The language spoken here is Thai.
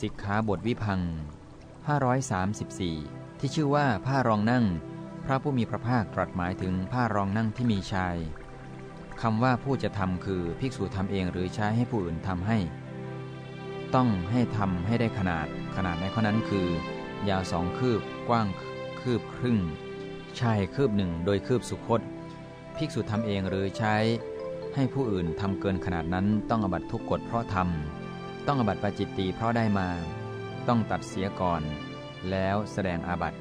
สิกขาบทวิพัง534 ที่ชื่อว่าผ้ารองนั่ง พระผู้มีพระภาคตรัสหมายถึงผ้ารองนั่งที่มีชายคำว่าผู้จะทำคือภิกษุทำเองหรือใช้ให้ผู้อื่นทำให้ ต้องให้ทำให้ได้ขนาด ขนาดในข้อนั้นคือ ยาวสองคืบกว้างคืบครึ่ง ชายคืบหนึ่งโดยคืบสุคต ภิกษุทำเองหรือใช้ให้ผู้อื่นทำเกินขนาดนั้นต้องอบัตทุกกฎเพราะทำ ต้องอบัตปาจิตตีเพราะได้มา ต้องตัดเสียก่อน แล้วแสดงอาบัติ